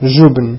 жубн